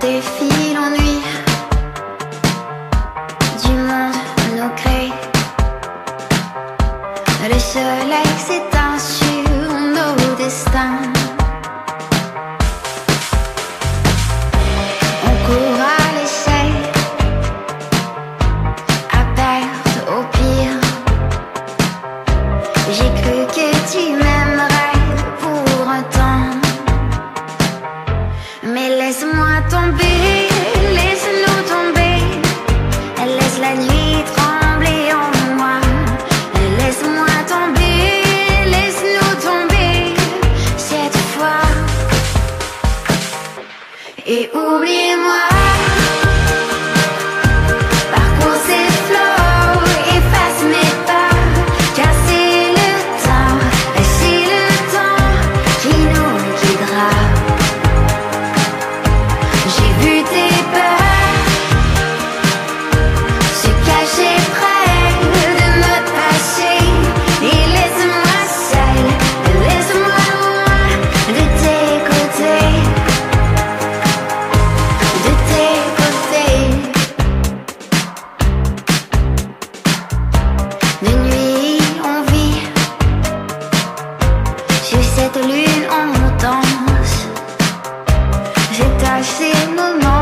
défie l'ennui du monde nous crée. Le soleil s'éteint sur nos destins. Laisse-nous tomber, elle laisse la nuit trembler en moi, laisse-moi tomber, laisse-nous tomber. Cette fois, et oubliez-moi. I see the light.